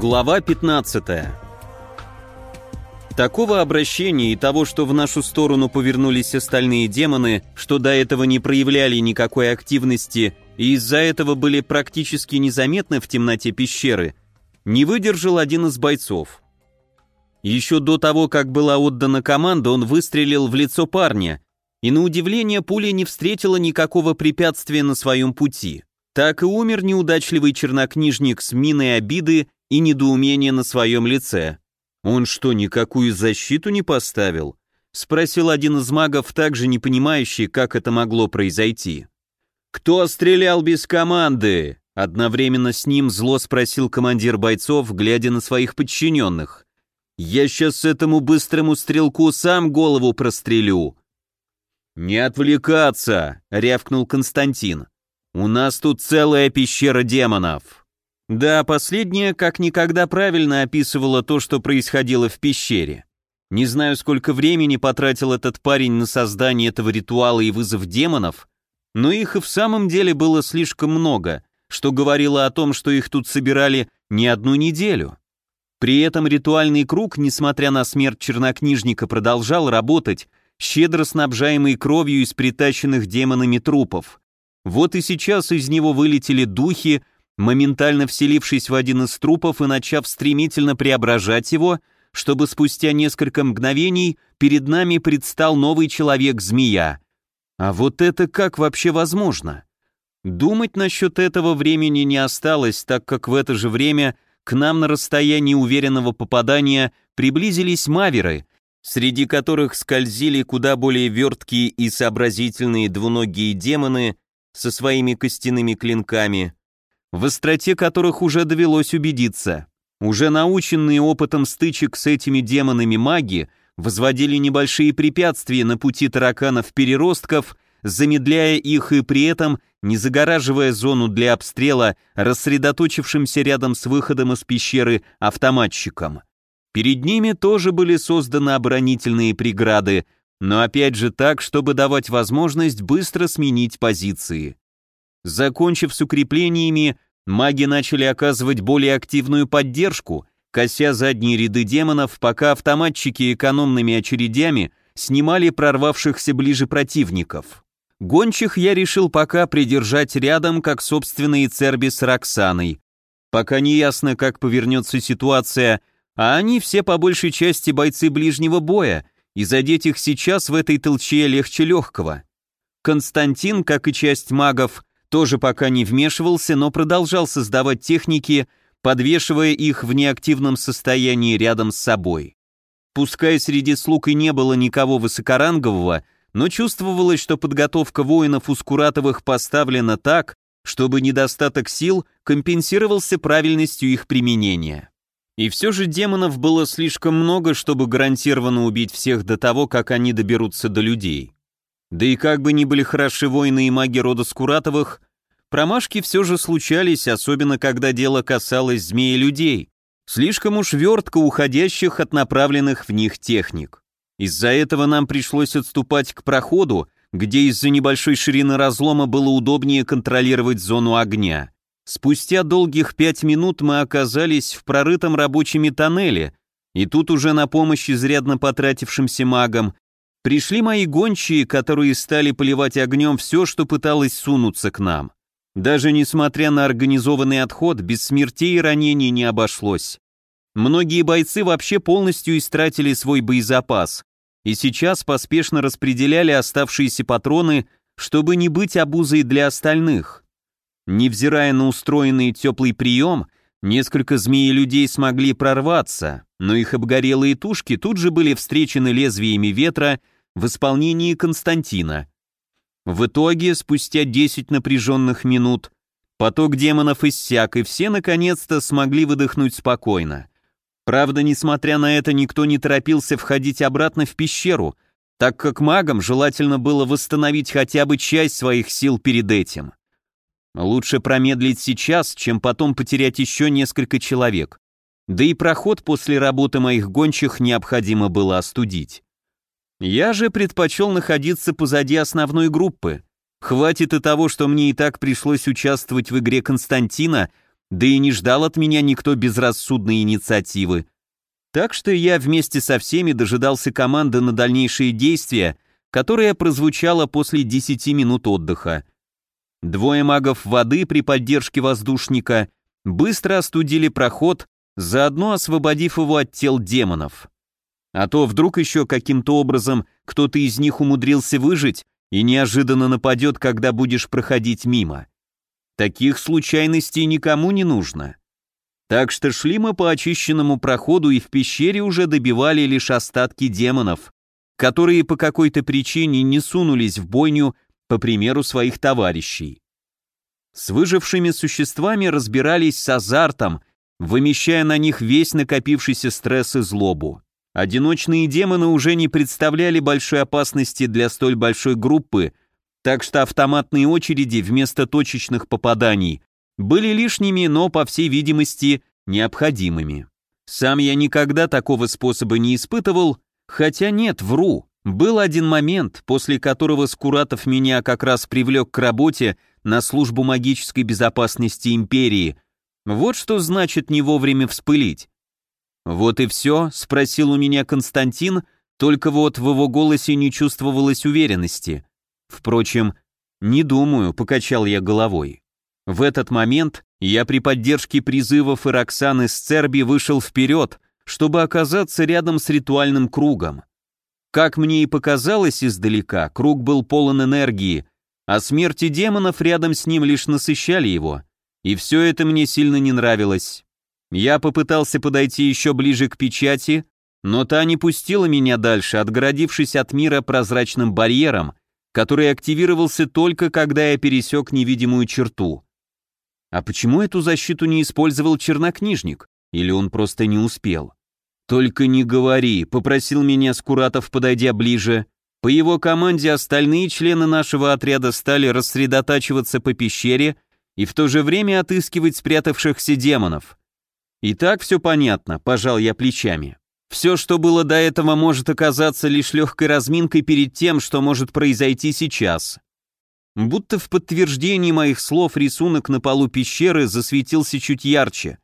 Глава 15 Такого обращения и того, что в нашу сторону повернулись остальные демоны, что до этого не проявляли никакой активности и из-за этого были практически незаметны в темноте пещеры, не выдержал один из бойцов. Еще до того, как была отдана команда, он выстрелил в лицо парня, и на удивление пуля не встретила никакого препятствия на своем пути. Так и умер неудачливый чернокнижник с миной обиды и недоумения на своем лице. «Он что, никакую защиту не поставил?» — спросил один из магов, также не понимающий, как это могло произойти. «Кто стрелял без команды?» Одновременно с ним зло спросил командир бойцов, глядя на своих подчиненных. «Я сейчас этому быстрому стрелку сам голову прострелю». «Не отвлекаться!» — рявкнул Константин. «У нас тут целая пещера демонов». Да, последняя как никогда правильно описывала то, что происходило в пещере. Не знаю, сколько времени потратил этот парень на создание этого ритуала и вызов демонов, но их и в самом деле было слишком много, что говорило о том, что их тут собирали не одну неделю. При этом ритуальный круг, несмотря на смерть чернокнижника, продолжал работать, щедро снабжаемый кровью из притащенных демонами трупов. Вот и сейчас из него вылетели духи, моментально вселившись в один из трупов и начав стремительно преображать его, чтобы спустя несколько мгновений перед нами предстал новый человек-змея. А вот это как вообще возможно? Думать насчет этого времени не осталось, так как в это же время к нам на расстоянии уверенного попадания приблизились маверы, среди которых скользили куда более верткие и сообразительные двуногие демоны со своими костяными клинками, в остроте которых уже довелось убедиться. Уже наученные опытом стычек с этими демонами маги возводили небольшие препятствия на пути тараканов-переростков, замедляя их и при этом не загораживая зону для обстрела рассредоточившимся рядом с выходом из пещеры автоматчиком. Перед ними тоже были созданы оборонительные преграды, но опять же так, чтобы давать возможность быстро сменить позиции. Закончив с укреплениями, маги начали оказывать более активную поддержку, кося задние ряды демонов, пока автоматчики экономными очередями снимали прорвавшихся ближе противников. Гончих я решил пока придержать рядом, как собственные церби с Роксаной. Пока не ясно, как повернется ситуация, а они все по большей части бойцы ближнего боя, и задеть их сейчас в этой толчье легче легкого. Константин, как и часть магов, тоже пока не вмешивался, но продолжал создавать техники, подвешивая их в неактивном состоянии рядом с собой. Пускай среди слуг и не было никого высокорангового, но чувствовалось, что подготовка воинов у Скуратовых поставлена так, чтобы недостаток сил компенсировался правильностью их применения. И все же демонов было слишком много, чтобы гарантированно убить всех до того, как они доберутся до людей. Да и как бы ни были хороши воины и маги рода Скуратовых, промашки все же случались, особенно когда дело касалось змеи людей, слишком уж вертко уходящих от направленных в них техник. Из-за этого нам пришлось отступать к проходу, где из-за небольшой ширины разлома было удобнее контролировать зону огня. Спустя долгих пять минут мы оказались в прорытом рабочими тоннеле, и тут уже на помощь изрядно потратившимся магам Пришли мои гончие, которые стали поливать огнем все, что пыталось сунуться к нам. Даже несмотря на организованный отход, без смертей и ранений не обошлось. Многие бойцы вообще полностью истратили свой боезапас, и сейчас поспешно распределяли оставшиеся патроны, чтобы не быть обузой для остальных. Невзирая на устроенный теплый прием, несколько змеи людей смогли прорваться, но их обгорелые тушки тут же были встречены лезвиями ветра в исполнении Константина. В итоге, спустя 10 напряженных минут, поток демонов иссяк, и все наконец-то смогли выдохнуть спокойно. Правда, несмотря на это, никто не торопился входить обратно в пещеру, так как магам желательно было восстановить хотя бы часть своих сил перед этим. Лучше промедлить сейчас, чем потом потерять еще несколько человек. Да и проход после работы моих гончих необходимо было остудить. Я же предпочел находиться позади основной группы. Хватит и того, что мне и так пришлось участвовать в игре Константина, да и не ждал от меня никто безрассудной инициативы. Так что я вместе со всеми дожидался команды на дальнейшие действия, которая прозвучала после 10 минут отдыха. Двое магов воды при поддержке воздушника быстро остудили проход, заодно освободив его от тел демонов. А то вдруг еще каким-то образом кто-то из них умудрился выжить и неожиданно нападет, когда будешь проходить мимо. Таких случайностей никому не нужно. Так что шли мы по очищенному проходу и в пещере уже добивали лишь остатки демонов, которые по какой-то причине не сунулись в бойню, по примеру своих товарищей. С выжившими существами разбирались с азартом, вымещая на них весь накопившийся стресс и злобу. Одиночные демоны уже не представляли большой опасности для столь большой группы, так что автоматные очереди вместо точечных попаданий были лишними, но, по всей видимости, необходимыми. Сам я никогда такого способа не испытывал, хотя нет, вру. Был один момент, после которого Скуратов меня как раз привлек к работе на службу магической безопасности империи. Вот что значит не вовремя вспылить. «Вот и все?» — спросил у меня Константин, только вот в его голосе не чувствовалось уверенности. Впрочем, не думаю, покачал я головой. В этот момент я при поддержке призывов и Роксаны с Церби вышел вперед, чтобы оказаться рядом с ритуальным кругом. Как мне и показалось издалека, круг был полон энергии, а смерти демонов рядом с ним лишь насыщали его. И все это мне сильно не нравилось. Я попытался подойти еще ближе к печати, но та не пустила меня дальше, отгородившись от мира прозрачным барьером, который активировался только когда я пересек невидимую черту. А почему эту защиту не использовал чернокнижник? Или он просто не успел? «Только не говори», — попросил меня Скуратов, подойдя ближе. По его команде остальные члены нашего отряда стали рассредотачиваться по пещере и в то же время отыскивать спрятавшихся демонов. И так все понятно, пожал я плечами. Все, что было до этого, может оказаться лишь легкой разминкой перед тем, что может произойти сейчас. Будто в подтверждении моих слов рисунок на полу пещеры засветился чуть ярче,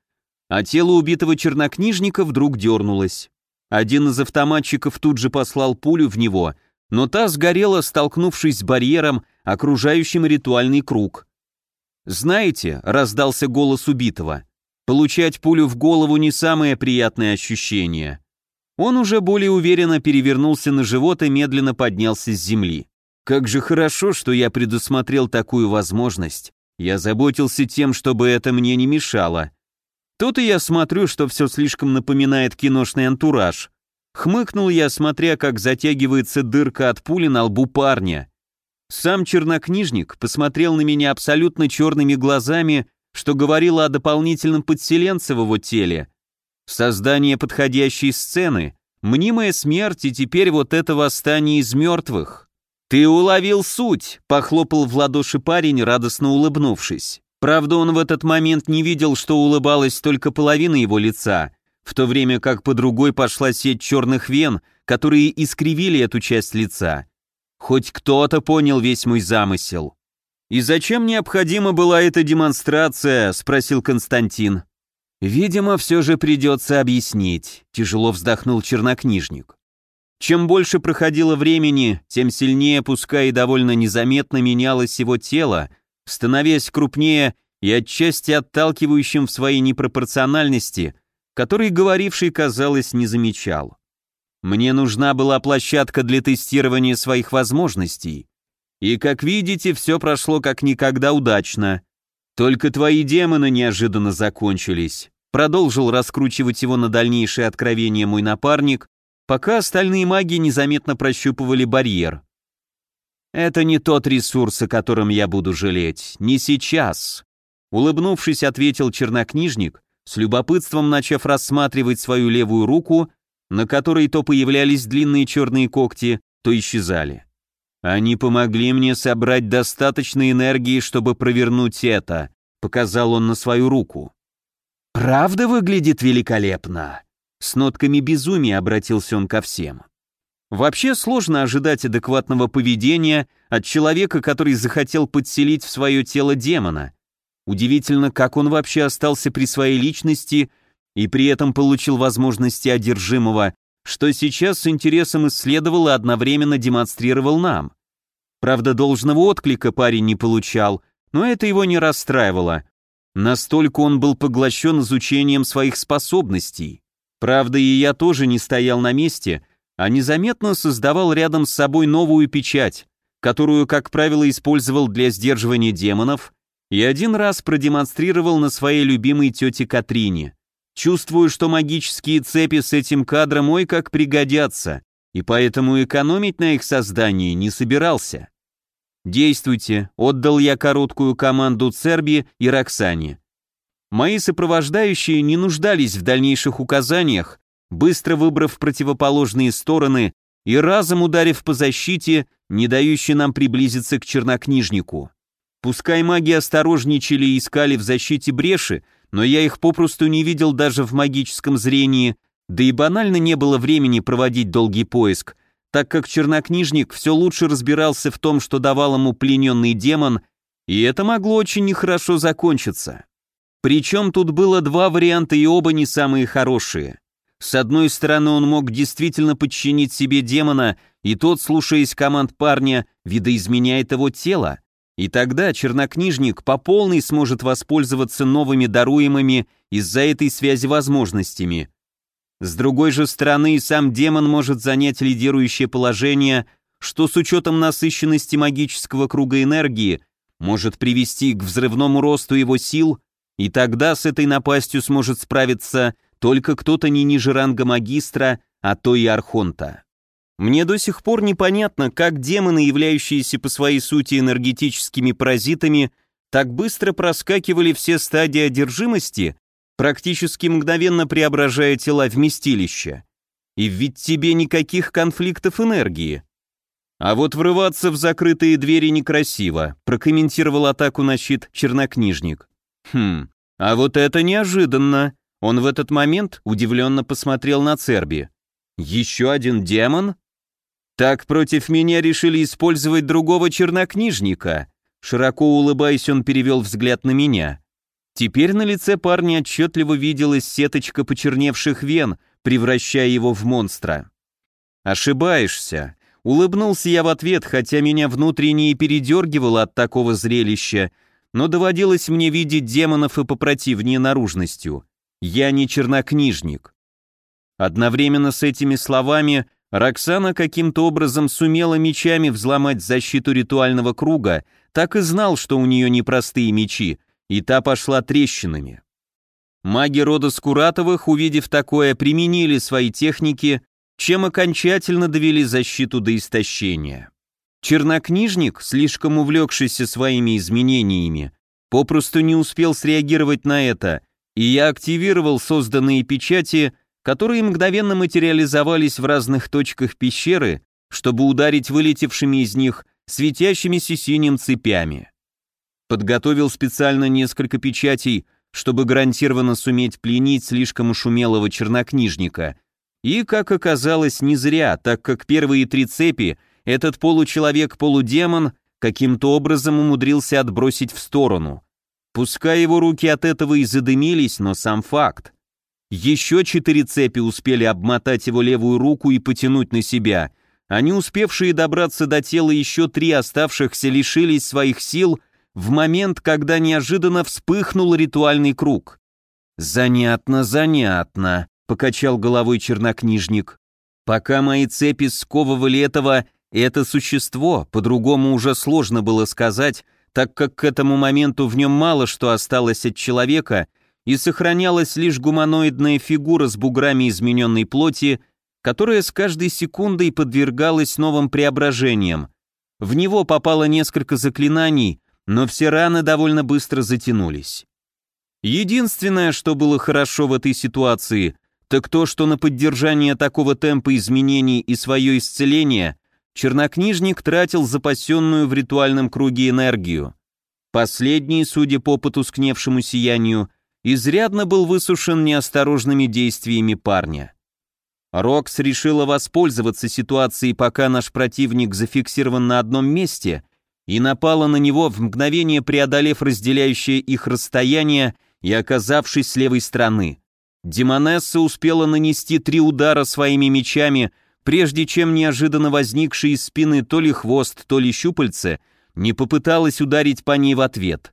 а тело убитого чернокнижника вдруг дернулось. Один из автоматчиков тут же послал пулю в него, но та сгорела, столкнувшись с барьером, окружающим ритуальный круг. «Знаете», — раздался голос убитого, — «получать пулю в голову не самое приятное ощущение». Он уже более уверенно перевернулся на живот и медленно поднялся с земли. Как же хорошо, что я предусмотрел такую возможность. Я заботился тем, чтобы это мне не мешало. И я смотрю, что все слишком напоминает киношный антураж. Хмыкнул я, смотря, как затягивается дырка от пули на лбу парня. Сам чернокнижник посмотрел на меня абсолютно черными глазами, что говорило о дополнительном подселенце в его теле. Создание подходящей сцены, мнимая смерть и теперь вот это восстание из мертвых. «Ты уловил суть!» — похлопал в ладоши парень, радостно улыбнувшись. Правда, он в этот момент не видел, что улыбалась только половина его лица, в то время как по другой пошла сеть черных вен, которые искривили эту часть лица. Хоть кто-то понял весь мой замысел. «И зачем необходима была эта демонстрация?» — спросил Константин. «Видимо, все же придется объяснить», — тяжело вздохнул чернокнижник. Чем больше проходило времени, тем сильнее, пускай и довольно незаметно менялось его тело, становясь крупнее и отчасти отталкивающим в своей непропорциональности, который говоривший, казалось, не замечал. Мне нужна была площадка для тестирования своих возможностей. И, как видите, все прошло как никогда удачно. Только твои демоны неожиданно закончились. Продолжил раскручивать его на дальнейшее откровение мой напарник, пока остальные маги незаметно прощупывали барьер. Это не тот ресурс, о котором я буду жалеть. Не сейчас. Улыбнувшись, ответил чернокнижник, с любопытством начав рассматривать свою левую руку, на которой то появлялись длинные черные когти, то исчезали. Они помогли мне собрать достаточно энергии, чтобы провернуть это, показал он на свою руку. Правда выглядит великолепно. С нотками безумия обратился он ко всем. Вообще сложно ожидать адекватного поведения от человека, который захотел подселить в свое тело демона. Удивительно, как он вообще остался при своей личности и при этом получил возможности одержимого, что сейчас с интересом исследовал и одновременно демонстрировал нам. Правда, должного отклика парень не получал, но это его не расстраивало. Настолько он был поглощен изучением своих способностей. Правда, и я тоже не стоял на месте, а незаметно создавал рядом с собой новую печать, которую, как правило, использовал для сдерживания демонов, и один раз продемонстрировал на своей любимой тете Катрине. Чувствую, что магические цепи с этим кадром ой как пригодятся, и поэтому экономить на их создании не собирался. «Действуйте», — отдал я короткую команду Церби и Роксане. Мои сопровождающие не нуждались в дальнейших указаниях, быстро выбрав противоположные стороны и разом ударив по защите, не дающей нам приблизиться к чернокнижнику. Пускай маги осторожничали и искали в защите бреши, но я их попросту не видел даже в магическом зрении, да и банально не было времени проводить долгий поиск, так как чернокнижник все лучше разбирался в том, что давал ему плененный демон, и это могло очень нехорошо закончиться. Причем тут было два варианта и оба не самые хорошие. С одной стороны, он мог действительно подчинить себе демона, и тот, слушаясь команд парня, видоизменяет его тело, и тогда чернокнижник по полной сможет воспользоваться новыми даруемыми из-за этой связи возможностями. С другой же стороны, сам демон может занять лидирующее положение, что с учетом насыщенности магического круга энергии может привести к взрывному росту его сил, и тогда с этой напастью сможет справиться только кто-то не ниже ранга магистра, а то и архонта. Мне до сих пор непонятно, как демоны, являющиеся по своей сути энергетическими паразитами, так быстро проскакивали все стадии одержимости, практически мгновенно преображая тела вместилища. И ведь тебе никаких конфликтов энергии. А вот врываться в закрытые двери некрасиво, прокомментировал атаку на щит чернокнижник. Хм, а вот это неожиданно. Он в этот момент удивленно посмотрел на Церби. Еще один демон? Так против меня решили использовать другого чернокнижника. Широко улыбаясь, он перевел взгляд на меня. Теперь на лице парня отчетливо виделась сеточка почерневших вен, превращая его в монстра. «Ошибаешься», — улыбнулся я в ответ, хотя меня внутренне и передергивало от такого зрелища, но доводилось мне видеть демонов и попротивнее наружностью. Я не чернокнижник. Одновременно с этими словами Роксана каким-то образом сумела мечами взломать защиту ритуального круга, так и знал, что у нее непростые мечи, и та пошла трещинами. Маги рода Скуратовых, увидев такое, применили свои техники, чем окончательно довели защиту до истощения. Чернокнижник, слишком увлекшийся своими изменениями, попросту не успел среагировать на это, и я активировал созданные печати, которые мгновенно материализовались в разных точках пещеры, чтобы ударить вылетевшими из них светящимися синим цепями. Подготовил специально несколько печатей, чтобы гарантированно суметь пленить слишком уж умелого чернокнижника. И, как оказалось, не зря, так как первые три цепи этот получеловек-полудемон каким-то образом умудрился отбросить в сторону. Пускай его руки от этого и задымились, но сам факт. Еще четыре цепи успели обмотать его левую руку и потянуть на себя, а не успевшие добраться до тела еще три оставшихся лишились своих сил в момент, когда неожиданно вспыхнул ритуальный круг. «Занятно, занятно», — покачал головой чернокнижник. «Пока мои цепи сковывали этого, это существо, по-другому уже сложно было сказать, так как к этому моменту в нем мало что осталось от человека — и сохранялась лишь гуманоидная фигура с буграми измененной плоти, которая с каждой секундой подвергалась новым преображениям. В него попало несколько заклинаний, но все раны довольно быстро затянулись. Единственное, что было хорошо в этой ситуации, так то, что на поддержание такого темпа изменений и свое исцеление чернокнижник тратил запасенную в ритуальном круге энергию. Последний, судя по потускневшему сиянию, изрядно был высушен неосторожными действиями парня. Рокс решила воспользоваться ситуацией, пока наш противник зафиксирован на одном месте, и напала на него в мгновение преодолев разделяющее их расстояние и оказавшись с левой стороны. Демонесса успела нанести три удара своими мечами, прежде чем неожиданно возникший из спины то ли хвост, то ли щупальце не попыталась ударить по ней в ответ.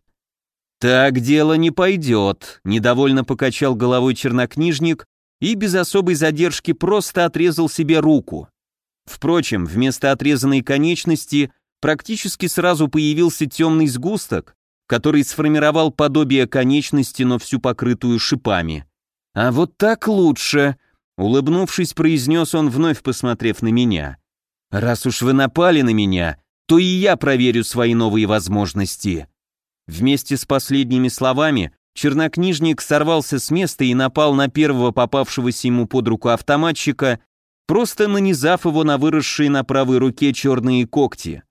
«Так дело не пойдет», — недовольно покачал головой чернокнижник и без особой задержки просто отрезал себе руку. Впрочем, вместо отрезанной конечности практически сразу появился темный сгусток, который сформировал подобие конечности, но всю покрытую шипами. «А вот так лучше», — улыбнувшись, произнес он, вновь посмотрев на меня. «Раз уж вы напали на меня, то и я проверю свои новые возможности». Вместе с последними словами чернокнижник сорвался с места и напал на первого попавшегося ему под руку автоматчика, просто нанизав его на выросшие на правой руке черные когти.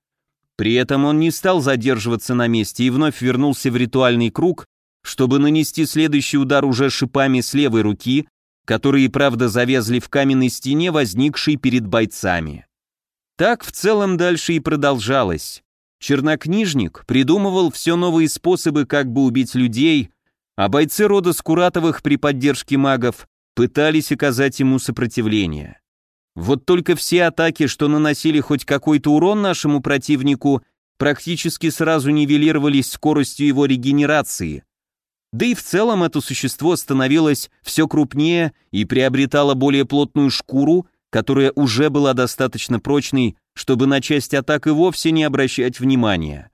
При этом он не стал задерживаться на месте и вновь вернулся в ритуальный круг, чтобы нанести следующий удар уже шипами с левой руки, которые, правда, завязли в каменной стене, возникшей перед бойцами. Так в целом дальше и продолжалось. Чернокнижник придумывал все новые способы, как бы убить людей, а бойцы рода Скуратовых при поддержке магов пытались оказать ему сопротивление. Вот только все атаки, что наносили хоть какой-то урон нашему противнику, практически сразу нивелировались скоростью его регенерации. Да и в целом это существо становилось все крупнее и приобретало более плотную шкуру, которая уже была достаточно прочной, чтобы на часть атак и вовсе не обращать внимания.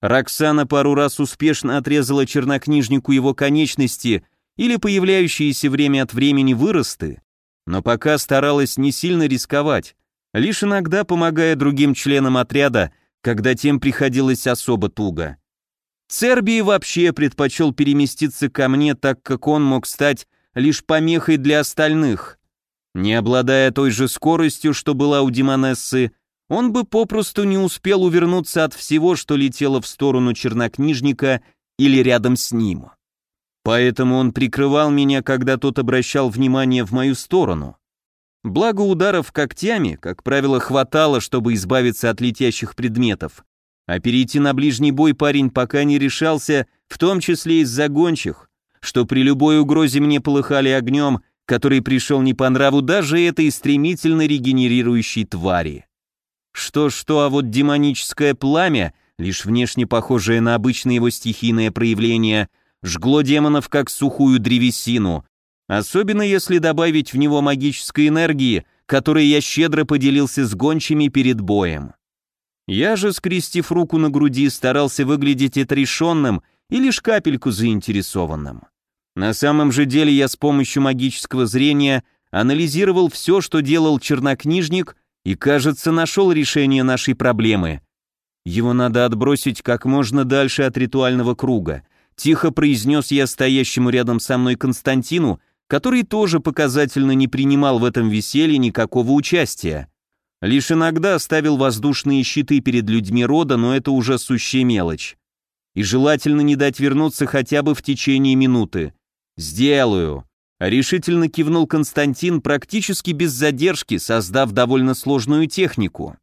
Роксана пару раз успешно отрезала чернокнижнику его конечности или появляющиеся время от времени выросты, но пока старалась не сильно рисковать, лишь иногда помогая другим членам отряда, когда тем приходилось особо туго. Цербий вообще предпочел переместиться ко мне, так как он мог стать лишь помехой для остальных. Не обладая той же скоростью, что была у Демонессы, он бы попросту не успел увернуться от всего, что летело в сторону чернокнижника или рядом с ним. Поэтому он прикрывал меня, когда тот обращал внимание в мою сторону. Благо ударов когтями, как правило, хватало, чтобы избавиться от летящих предметов, а перейти на ближний бой парень пока не решался, в том числе из-за гончих, что при любой угрозе мне полыхали огнем, который пришел не по нраву даже этой стремительно регенерирующей твари. Что-что, а вот демоническое пламя, лишь внешне похожее на обычное его стихийное проявление, жгло демонов как сухую древесину, особенно если добавить в него магической энергии, которой я щедро поделился с гончими перед боем. Я же, скрестив руку на груди, старался выглядеть отрешенным и лишь капельку заинтересованным. На самом же деле я с помощью магического зрения анализировал все, что делал чернокнижник, и, кажется, нашел решение нашей проблемы. Его надо отбросить как можно дальше от ритуального круга — Тихо произнес я стоящему рядом со мной Константину, который тоже показательно не принимал в этом веселье никакого участия. Лишь иногда ставил воздушные щиты перед людьми рода, но это уже сущая мелочь. И желательно не дать вернуться хотя бы в течение минуты. «Сделаю», — решительно кивнул Константин практически без задержки, создав довольно сложную технику.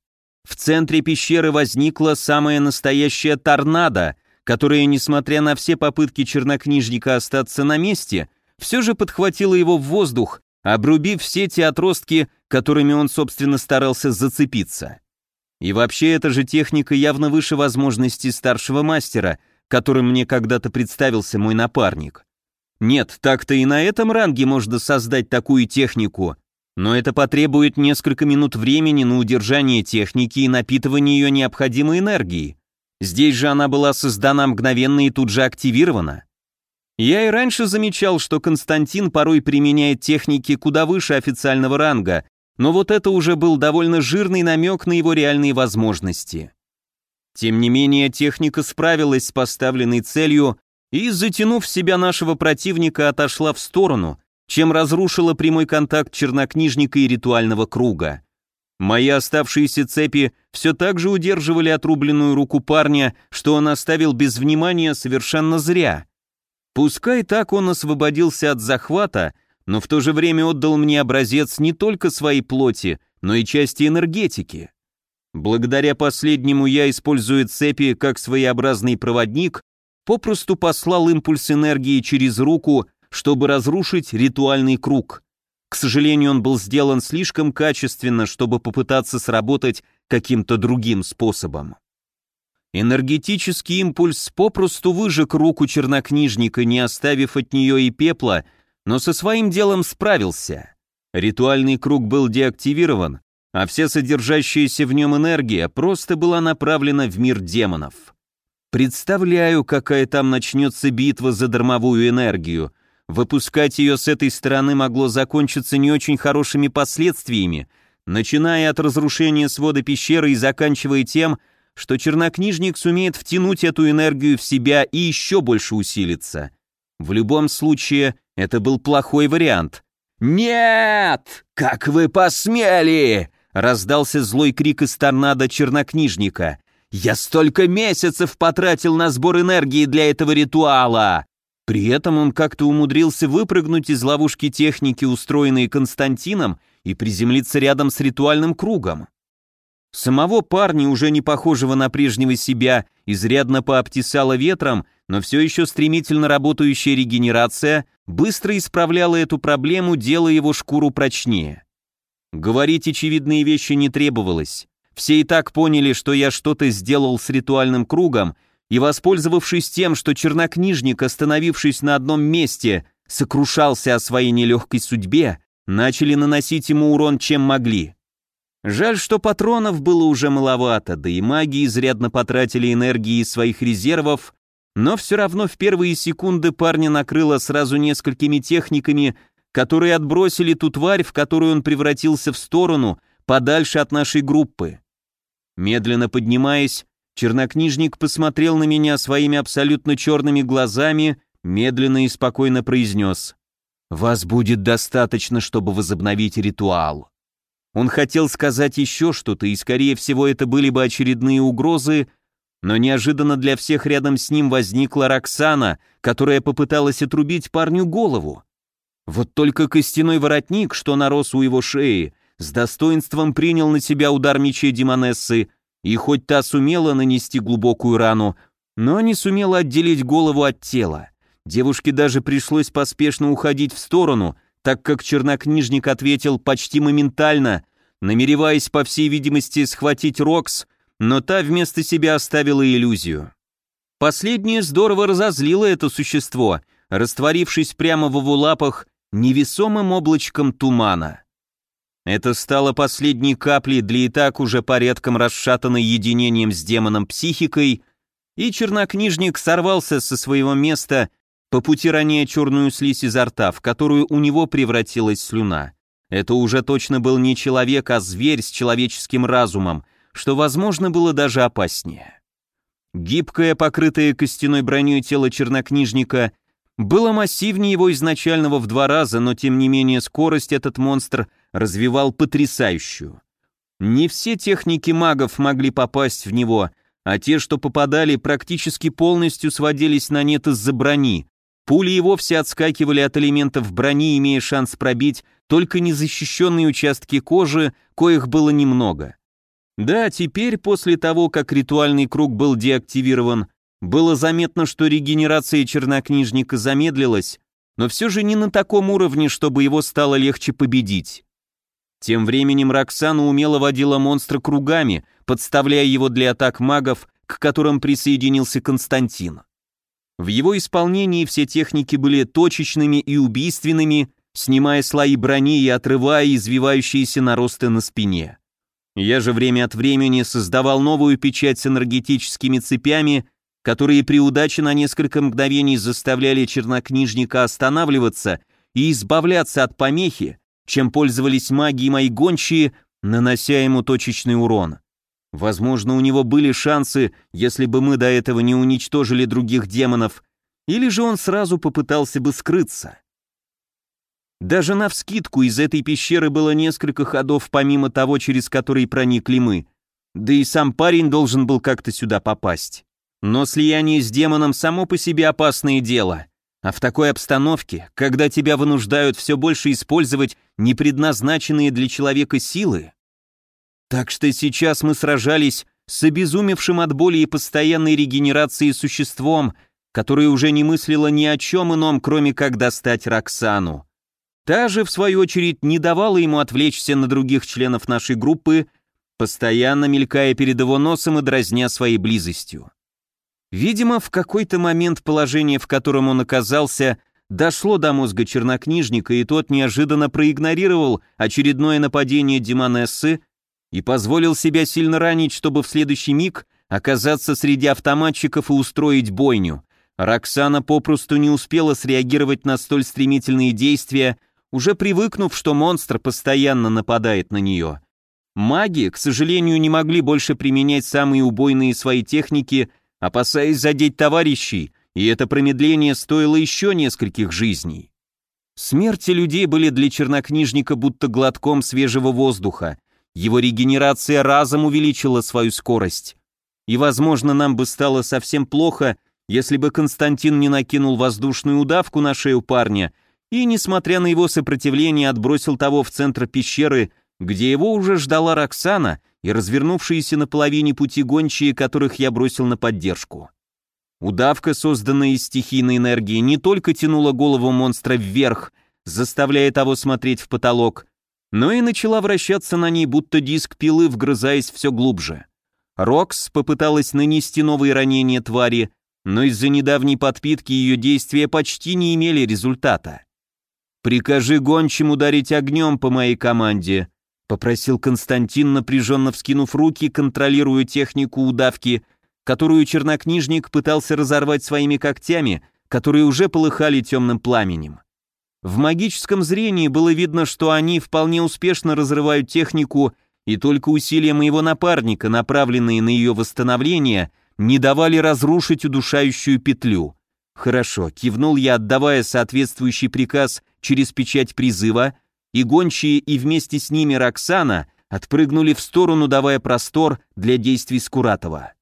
В центре пещеры возникла самая настоящая торнадо, которая, несмотря на все попытки чернокнижника остаться на месте, все же подхватила его в воздух, обрубив все те отростки, которыми он, собственно, старался зацепиться. И вообще, эта же техника явно выше возможностей старшего мастера, которым мне когда-то представился мой напарник. Нет, так-то и на этом ранге можно создать такую технику, но это потребует несколько минут времени на удержание техники и напитывание ее необходимой энергией. Здесь же она была создана мгновенно и тут же активирована. Я и раньше замечал, что Константин порой применяет техники куда выше официального ранга, но вот это уже был довольно жирный намек на его реальные возможности. Тем не менее, техника справилась с поставленной целью и, затянув себя нашего противника, отошла в сторону, чем разрушила прямой контакт чернокнижника и ритуального круга. Мои оставшиеся цепи все так же удерживали отрубленную руку парня, что он оставил без внимания совершенно зря. Пускай так он освободился от захвата, но в то же время отдал мне образец не только своей плоти, но и части энергетики. Благодаря последнему я, используя цепи как своеобразный проводник, попросту послал импульс энергии через руку, чтобы разрушить ритуальный круг. К сожалению, он был сделан слишком качественно, чтобы попытаться сработать каким-то другим способом. Энергетический импульс попросту выжег руку чернокнижника, не оставив от нее и пепла, но со своим делом справился. Ритуальный круг был деактивирован, а вся содержащаяся в нем энергия просто была направлена в мир демонов. Представляю, какая там начнется битва за дармовую энергию. Выпускать ее с этой стороны могло закончиться не очень хорошими последствиями, начиная от разрушения свода пещеры и заканчивая тем, что чернокнижник сумеет втянуть эту энергию в себя и еще больше усилиться. В любом случае, это был плохой вариант. «Нет! Как вы посмели!» Раздался злой крик из торнадо чернокнижника. «Я столько месяцев потратил на сбор энергии для этого ритуала!» При этом он как-то умудрился выпрыгнуть из ловушки техники, устроенной Константином, и приземлиться рядом с ритуальным кругом. Самого парня, уже не похожего на прежнего себя, изрядно пообтесало ветром, но все еще стремительно работающая регенерация быстро исправляла эту проблему, делая его шкуру прочнее. Говорить очевидные вещи не требовалось. Все и так поняли, что я что-то сделал с ритуальным кругом, и, воспользовавшись тем, что чернокнижник, остановившись на одном месте, сокрушался о своей нелегкой судьбе, начали наносить ему урон, чем могли. Жаль, что патронов было уже маловато, да и маги изрядно потратили энергии из своих резервов, но все равно в первые секунды парня накрыло сразу несколькими техниками, которые отбросили ту тварь, в которую он превратился в сторону, подальше от нашей группы. Медленно поднимаясь, чернокнижник посмотрел на меня своими абсолютно черными глазами, медленно и спокойно произнес «Вас будет достаточно, чтобы возобновить ритуал». Он хотел сказать еще что-то, и, скорее всего, это были бы очередные угрозы, но неожиданно для всех рядом с ним возникла Роксана, которая попыталась отрубить парню голову. Вот только костяной воротник, что нарос у его шеи, с достоинством принял на себя удар мечей Демонессы, и хоть та сумела нанести глубокую рану, но не сумела отделить голову от тела. Девушке даже пришлось поспешно уходить в сторону, так как чернокнижник ответил почти моментально, намереваясь, по всей видимости, схватить Рокс, но та вместо себя оставила иллюзию. Последнее здорово разозлило это существо, растворившись прямо в его лапах невесомым облачком тумана. Это стало последней каплей для и так уже порядком расшатанной единением с демоном психикой, и чернокнижник сорвался со своего места, по пути роняя черную слизь изо рта, в которую у него превратилась слюна. Это уже точно был не человек, а зверь с человеческим разумом, что, возможно, было даже опаснее. Гибкое, покрытое костяной броней тело чернокнижника — было массивнее его изначального в два раза, но тем не менее скорость этот монстр развивал потрясающую. Не все техники магов могли попасть в него, а те, что попадали, практически полностью сводились на нет из-за брони. Пули и вовсе отскакивали от элементов брони, имея шанс пробить только незащищенные участки кожи, коих было немного. Да, теперь, после того, как ритуальный круг был деактивирован, было заметно, что регенерация чернокнижника замедлилась, но все же не на таком уровне, чтобы его стало легче победить. Тем временем Роксана умело водила монстра кругами, подставляя его для атак магов, к которым присоединился Константин. В его исполнении все техники были точечными и убийственными, снимая слои брони и отрывая извивающиеся наросты на спине. Я же время от времени создавал новую печать с энергетическими цепями, которые при удаче на несколько мгновений заставляли чернокнижника останавливаться и избавляться от помехи, чем пользовались маги и мои гончие, нанося ему точечный урон. Возможно, у него были шансы, если бы мы до этого не уничтожили других демонов, или же он сразу попытался бы скрыться. Даже навскидку из этой пещеры было несколько ходов помимо того, через который проникли мы, да и сам парень должен был как-то сюда попасть. Но слияние с демоном само по себе опасное дело. А в такой обстановке, когда тебя вынуждают все больше использовать непредназначенные для человека силы... Так что сейчас мы сражались с обезумевшим от боли и постоянной регенерации существом, которое уже не мыслило ни о чем ином, кроме как достать Роксану. Та же, в свою очередь, не давала ему отвлечься на других членов нашей группы, постоянно мелькая перед его носом и дразня своей близостью. Видимо, в какой-то момент положение, в котором он оказался, дошло до мозга чернокнижника, и тот неожиданно проигнорировал очередное нападение Демонессы и позволил себя сильно ранить, чтобы в следующий миг оказаться среди автоматчиков и устроить бойню. Роксана попросту не успела среагировать на столь стремительные действия, уже привыкнув, что монстр постоянно нападает на нее. Маги, к сожалению, не могли больше применять самые убойные свои техники, опасаясь задеть товарищей, и это промедление стоило еще нескольких жизней. Смерти людей были для чернокнижника будто глотком свежего воздуха, его регенерация разом увеличила свою скорость. И, возможно, нам бы стало совсем плохо, если бы Константин не накинул воздушную удавку на шею парня и, несмотря на его сопротивление, отбросил того в центр пещеры, где его уже ждала Роксана и развернувшиеся на половине пути гончие, которых я бросил на поддержку. Удавка, созданная из стихийной энергии, не только тянула голову монстра вверх, заставляя того смотреть в потолок, но и начала вращаться на ней, будто диск пилы, вгрызаясь все глубже. Рокс попыталась нанести новые ранения твари, но из-за недавней подпитки ее действия почти не имели результата. «Прикажи гончим ударить огнем по моей команде», попросил Константин, напряженно вскинув руки, контролируя технику удавки, которую чернокнижник пытался разорвать своими когтями, которые уже полыхали темным пламенем. В магическом зрении было видно, что они вполне успешно разрывают технику, и только усилия моего напарника, направленные на ее восстановление, не давали разрушить удушающую петлю. Хорошо, кивнул я, отдавая соответствующий приказ через печать призыва, и гончие и вместе с ними Роксана отпрыгнули в сторону, давая простор для действий Скуратова.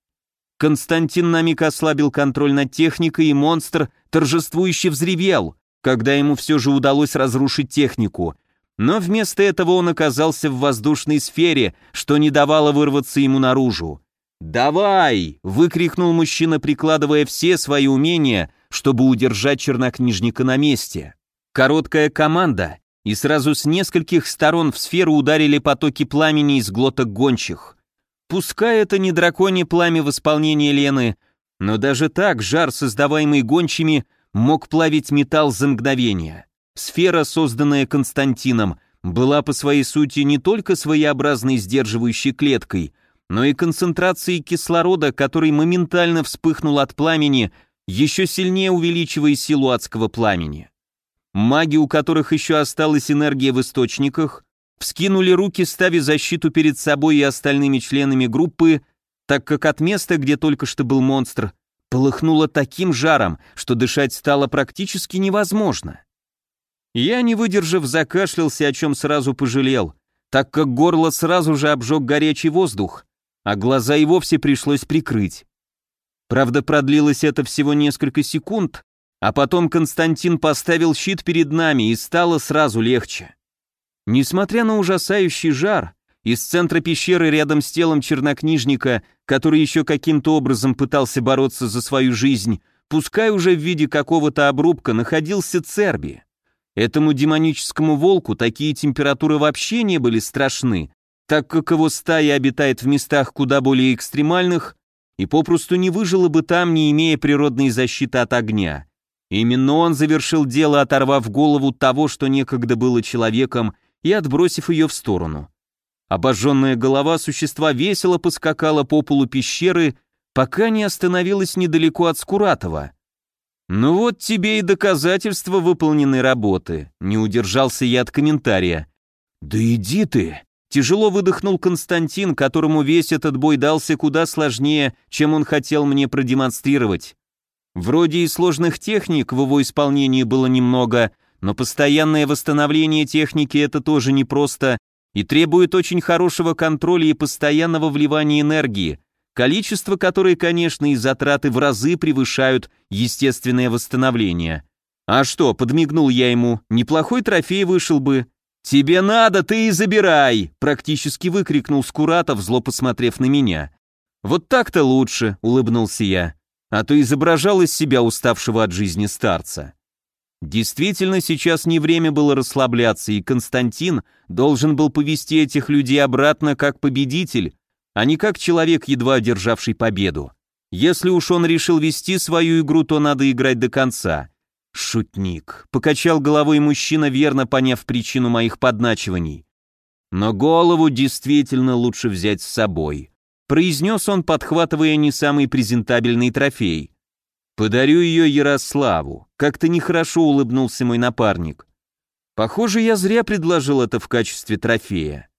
Константин на миг ослабил контроль над техникой, и монстр торжествующе взревел когда ему все же удалось разрушить технику, но вместо этого он оказался в воздушной сфере, что не давало вырваться ему наружу. «Давай!» — выкрикнул мужчина, прикладывая все свои умения, чтобы удержать чернокнижника на месте. Короткая команда, и сразу с нескольких сторон в сферу ударили потоки пламени из глоток гончих. Пускай это не драконье пламя в исполнении Лены, но даже так жар, создаваемый гончими, мог плавить металл за мгновение. Сфера, созданная Константином, была по своей сути не только своеобразной сдерживающей клеткой, но и концентрацией кислорода, который моментально вспыхнул от пламени, еще сильнее увеличивая силу адского пламени. Маги, у которых еще осталась энергия в источниках, вскинули руки, ставя защиту перед собой и остальными членами группы, так как от места, где только что был монстр, полыхнуло таким жаром, что дышать стало практически невозможно. Я, не выдержав, закашлялся, о чем сразу пожалел, так как горло сразу же обжег горячий воздух, а глаза и вовсе пришлось прикрыть. Правда, продлилось это всего несколько секунд, а потом Константин поставил щит перед нами, и стало сразу легче. Несмотря на ужасающий жар, из центра пещеры рядом с телом чернокнижника, который еще каким-то образом пытался бороться за свою жизнь, пускай уже в виде какого-то обрубка, находился Церби. Этому демоническому волку такие температуры вообще не были страшны, так как его стая обитает в местах куда более экстремальных и попросту не выжила бы там, не имея природной защиты от огня. Именно он завершил дело, оторвав голову того, что некогда было человеком, и отбросив ее в сторону. Обожженная голова существа весело поскакала по полу пещеры, пока не остановилась недалеко от Скуратова. «Ну вот тебе и доказательства выполненной работы», — не удержался я от комментария. «Да иди ты!» — тяжело выдохнул Константин, которому весь этот бой дался куда сложнее, чем он хотел мне продемонстрировать. Вроде и сложных техник в его исполнении было немного, но постоянное восстановление техники это тоже непросто, и требует очень хорошего контроля и постоянного вливания энергии, количество которой, конечно, и затраты в разы превышают естественное восстановление. А что, подмигнул я ему, неплохой трофей вышел бы. «Тебе надо, ты и забирай!» — практически выкрикнул Скуратов, зло посмотрев на меня. «Вот так-то лучше», — улыбнулся я, а то изображал из себя уставшего от жизни старца. Действительно, сейчас не время было расслабляться, и Константин должен был повести этих людей обратно как победитель, а не как человек, едва одержавший победу. Если уж он решил вести свою игру, то надо играть до конца. Шутник. Покачал головой мужчина, верно поняв причину моих подначиваний. Но голову действительно лучше взять с собой. Произнес он, подхватывая не самый презентабельный трофей. «Подарю ее Ярославу», — как-то нехорошо улыбнулся мой напарник. «Похоже, я зря предложил это в качестве трофея».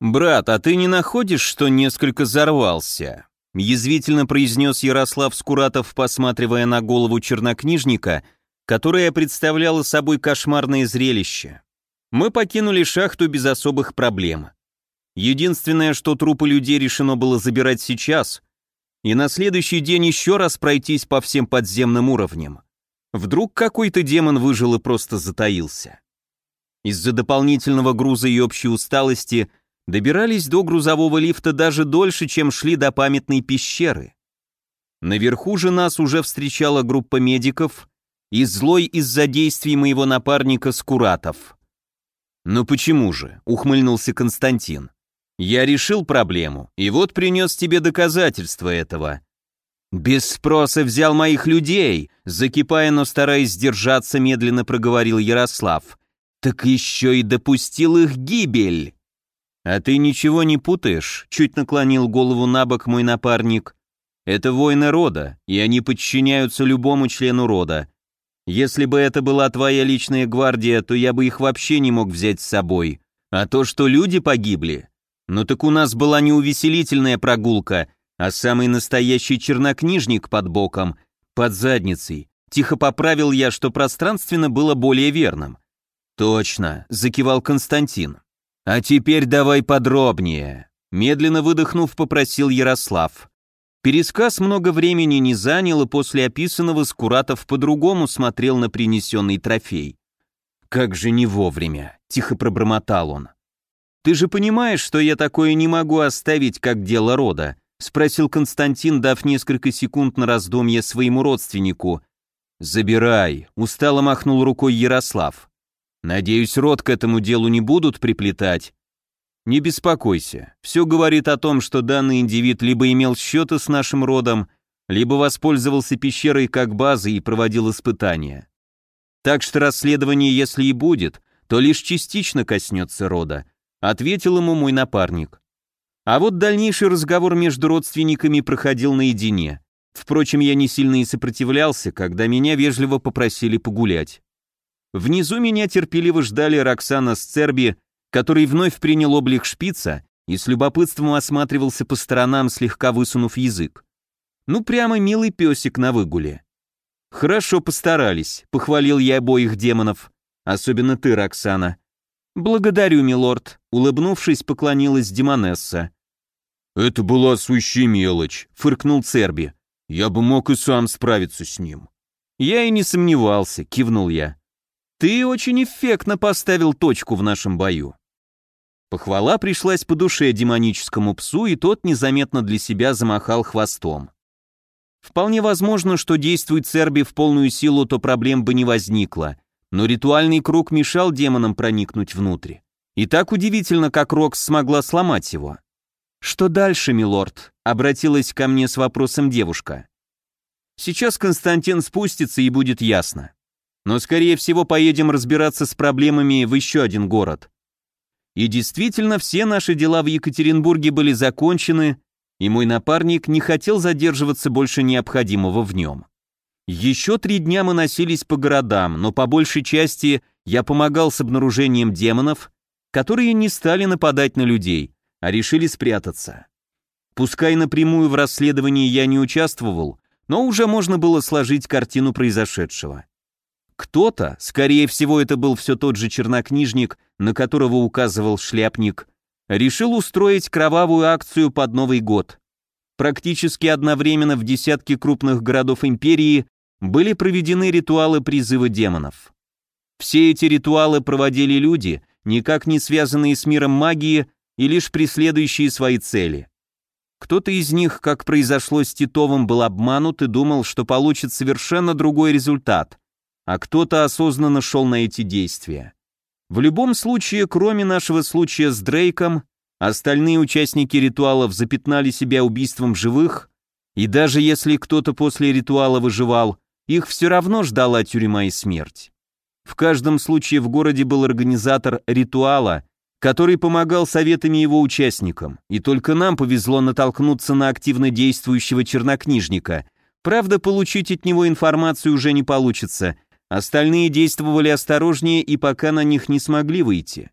«Брат, а ты не находишь, что несколько взорвался?» Язвительно произнес Ярослав Скуратов, посматривая на голову чернокнижника, которая представляла собой кошмарное зрелище. Мы покинули шахту без особых проблем. Единственное, что трупы людей решено было забирать сейчас, и на следующий день еще раз пройтись по всем подземным уровням. Вдруг какой-то демон выжил и просто затаился. Из-за дополнительного груза и общей усталости добирались до грузового лифта даже дольше, чем шли до памятной пещеры. Наверху же нас уже встречала группа медиков и злой из-за действий моего напарника Скуратов. «Ну почему же?» — ухмыльнулся Константин. «Я решил проблему, и вот принес тебе доказательства этого». «Без спроса взял моих людей», — закипая, но стараясь сдержаться, медленно проговорил Ярослав. «Так еще и допустил их гибель». «А ты ничего не путаешь?» — чуть наклонил голову на бок мой напарник. «Это воины рода, и они подчиняются любому члену рода. Если бы это была твоя личная гвардия, то я бы их вообще не мог взять с собой. А то, что люди погибли, ну так у нас была не увеселительная прогулка, а самый настоящий чернокнижник под боком, под задницей. Тихо поправил я, что пространственно было более верным. «Точно», — закивал Константин. «А теперь давай подробнее», — медленно выдохнув, попросил Ярослав. Пересказ много времени не занял, и после описанного Скуратов по-другому смотрел на принесенный трофей. «Как же не вовремя», — тихо пробормотал он. «Ты же понимаешь, что я такое не могу оставить, как дело рода?» — спросил Константин, дав несколько секунд на раздумье своему родственнику. «Забирай», — устало махнул рукой Ярослав. Надеюсь, род к этому делу не будут приплетать. Не беспокойся, все говорит о том, что данный индивид либо имел счеты с нашим родом, либо воспользовался пещерой как базой и проводил испытания. Так что расследование, если и будет, то лишь частично коснется рода, ответил ему мой напарник. А вот дальнейший разговор между родственниками проходил наедине. Впрочем, я не сильно и сопротивлялся, когда меня вежливо попросили погулять. Внизу меня терпеливо ждали Роксана с Церби, который вновь принял облик шпица и с любопытством осматривался по сторонам, слегка высунув язык. Ну, прямо милый песик на выгуле. «Хорошо постарались», — похвалил я обоих демонов. «Особенно ты, Роксана». «Благодарю, милорд», — улыбнувшись, поклонилась Демонесса. «Это была сущая мелочь», — фыркнул Церби. «Я бы мог и сам справиться с ним». «Я и не сомневался», — кивнул я. Ты очень эффектно поставил точку в нашем бою. Похвала пришлась по душе демоническому псу, и тот незаметно для себя замахал хвостом. Вполне возможно, что действует Церби в полную силу, то проблем бы не возникло, но ритуальный круг мешал демонам проникнуть внутрь. И так удивительно, как Рокс смогла сломать его. «Что дальше, милорд?» — обратилась ко мне с вопросом девушка. «Сейчас Константин спустится и будет ясно но, скорее всего, поедем разбираться с проблемами в еще один город. И действительно, все наши дела в Екатеринбурге были закончены, и мой напарник не хотел задерживаться больше необходимого в нем. Еще три дня мы носились по городам, но по большей части я помогал с обнаружением демонов, которые не стали нападать на людей, а решили спрятаться. Пускай напрямую в расследовании я не участвовал, но уже можно было сложить картину произошедшего. Кто-то, скорее всего это был все тот же чернокнижник, на которого указывал шляпник, решил устроить кровавую акцию под Новый год. Практически одновременно в десятке крупных городов империи были проведены ритуалы призыва демонов. Все эти ритуалы проводили люди, никак не связанные с миром магии и лишь преследующие свои цели. Кто-то из них, как произошло с Титовым, был обманут и думал, что получит совершенно другой результат, а кто-то осознанно шел на эти действия. В любом случае, кроме нашего случая с Дрейком, остальные участники ритуалов запятнали себя убийством живых, и даже если кто-то после ритуала выживал, их все равно ждала тюрьма и смерть. В каждом случае в городе был организатор ритуала, который помогал советами его участникам, и только нам повезло натолкнуться на активно действующего чернокнижника. Правда, получить от него информацию уже не получится, остальные действовали осторожнее и пока на них не смогли выйти.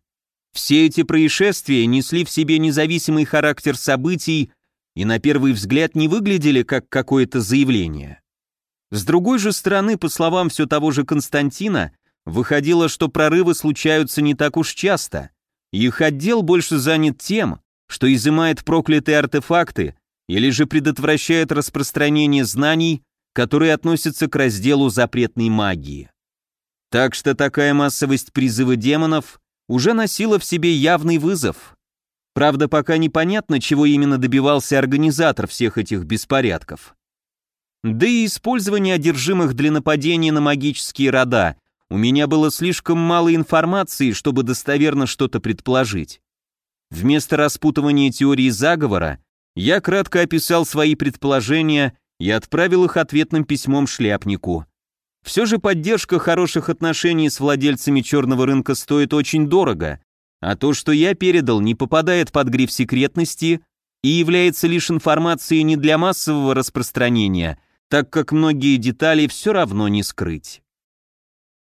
Все эти происшествия несли в себе независимый характер событий и на первый взгляд не выглядели как какое-то заявление. С другой же стороны, по словам все того же Константина, выходило, что прорывы случаются не так уж часто – их отдел больше занят тем, что изымает проклятые артефакты или же предотвращает распространение знаний, которые относятся к разделу запретной магии. Так что такая массовость призыва демонов уже носила в себе явный вызов. Правда, пока непонятно, чего именно добивался организатор всех этих беспорядков. Да и использование одержимых для нападения на магические рода у меня было слишком мало информации, чтобы достоверно что-то предположить. Вместо распутывания теории заговора, я кратко описал свои предположения и отправил их ответным письмом шляпнику. Все же поддержка хороших отношений с владельцами черного рынка стоит очень дорого, а то, что я передал, не попадает под гриф секретности и является лишь информацией не для массового распространения, так как многие детали все равно не скрыть.